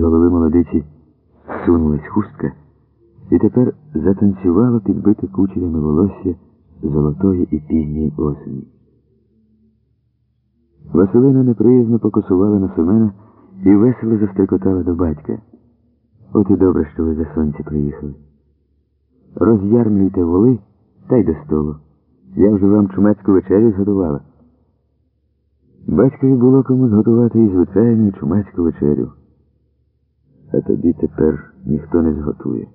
Голови молодиці сунулась хустка, і тепер затанцювало підбите кучерями волосся золотої і пізньої осені. Василина неприязно покосувала на Семена і весело застрикотала до батька. От і добре, що ви за сонце приїхали. Роз'ярмлюйте воли та й до столу. Я вже вам чумацьку вечерю зготувала. Батькові було кому зготувати і звичайну чумацьку вечерю. А тобі тепер ніхто не зготує.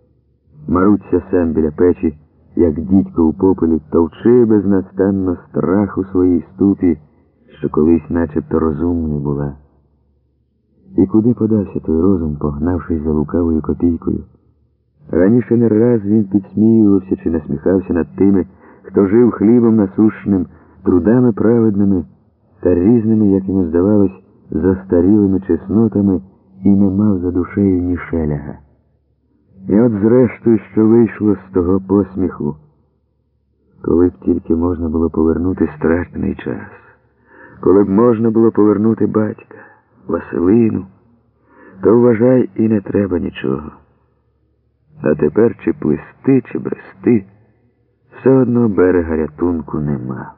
Маруться сам біля печі, як дідько у попелі, товчи безнастанно страх у своїй ступі, що колись начебто розумною була. І куди подався той розум, погнавшись за лукавою копійкою? Раніше не раз він підсміювався чи насміхався над тими, хто жив хлібом насущним, трудами праведними та різними, як йому здавалось, застарілими чеснотами і не мав за душею ні шеляга. І от зрештою, що вийшло з того посміху, коли б тільки можна було повернути страшний час, коли б можна було повернути батька, Василину, то вважай і не треба нічого. А тепер чи плисти, чи брести, все одно берега рятунку нема.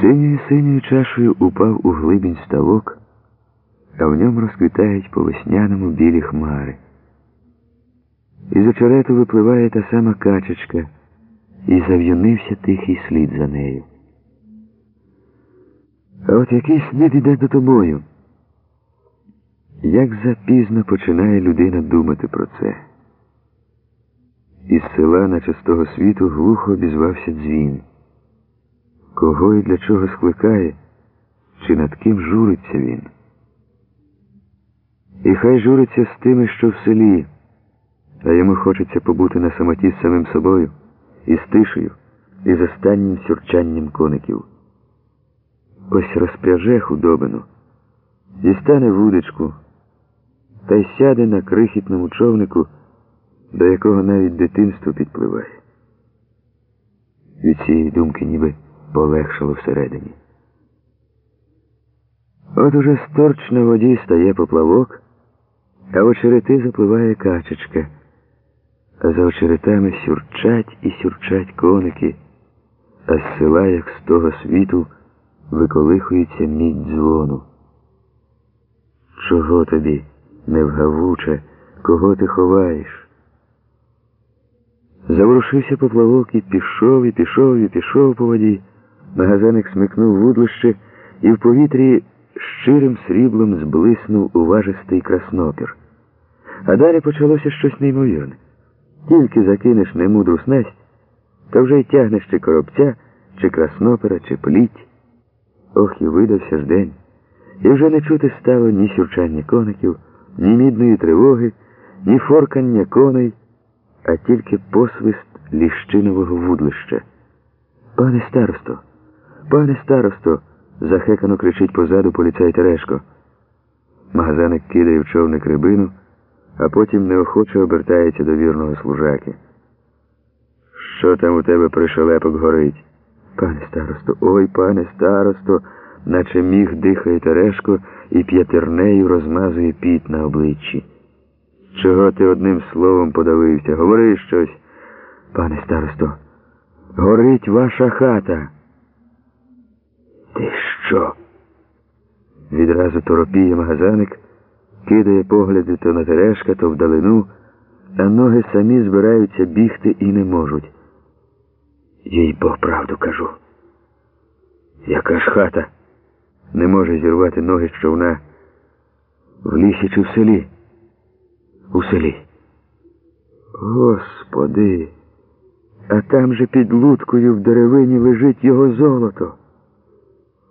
Синьою синьою чашею упав у глибінь ставок, а в ньому розквітають по весняному білі хмари. Із очерету випливає та сама качечка, і зав'юнився тихий слід за нею. А от який слід іде до тобою? Як запізно починає людина думати про це? Із села, наче з світу, глухо обізвався дзвін. Кого і для чого скликає, чи над ким журиться він? І хай журиться з тими, що в селі, а йому хочеться побути на самоті з самим собою, і з тишею, і з останнім сюрчанням коників. Ось розпряже худобину, дістане вудочку та й сяде на крихітному човнику, до якого навіть дитинство підпливає. Від цієї думки ніби полегшало всередині. От уже сторч на воді стає поплавок, а очерети запливає качечка, а за очеретами сюрчать і сюрчать коники, а з села, як з того світу, виколихується мідь дзвону. Чого тобі, невгавуче, кого ти ховаєш? Заворушився поплавок і пішов, і пішов, і пішов по воді. Магазаник смикнув вудлище, і в повітрі щирим сріблом зблиснув уважистий краснопір. А далі почалося щось неймовірне. Тільки закинеш немудру снасть, то вже й тягнеш чи коробця, чи краснопера, чи пліть. Ох, і видався ж день. І вже не чути стало ні сюрчання коників, ні мідної тривоги, ні форкання коней, а тільки посвист ліщинового вудлища. Пане старосто, пане старосто, захекано кричить позаду поліцай Терешко. Магазаник кидає в човник рибину, а потім неохоче обертається до вірного служаки. Що там у тебе пришелепок горить? Пане старосто, ой, пане старосто, наче міг дихає Терешко і п'ятернею розмазує піт на обличчі. Чого ти одним словом подавився? Говори щось, пане старосто. Горить ваша хата. Ти що? Відразу торопіє магазаник, кидає погляди то на Терешка, то вдалину, а ноги самі збираються бігти і не можуть. Їй Бог правду кажу. Яка ж хата не може зірвати ноги з човна в лісі чи в селі? У селі. Господи, а там же під луткою в деревині лежить його золото.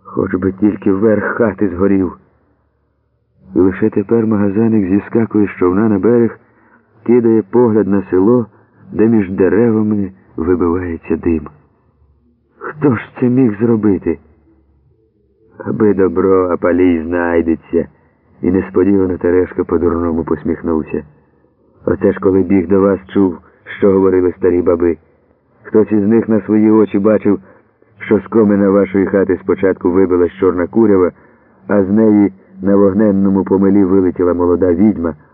Хоч би тільки верх хати згорів. І лише тепер магазаник зіскакує з човна на берег, кидає погляд на село, де між деревами вибивається дим. Хто ж це міг зробити? Аби добро, а палій знайдеться. І несподівано Терешка по-дурному посміхнувся. Оце ж коли біг до вас чув, що говорили старі баби. Хтось із них на свої очі бачив, що з комина вашої хати спочатку вибилась чорна курява, а з неї на вогненному помилі вилетіла молода відьма.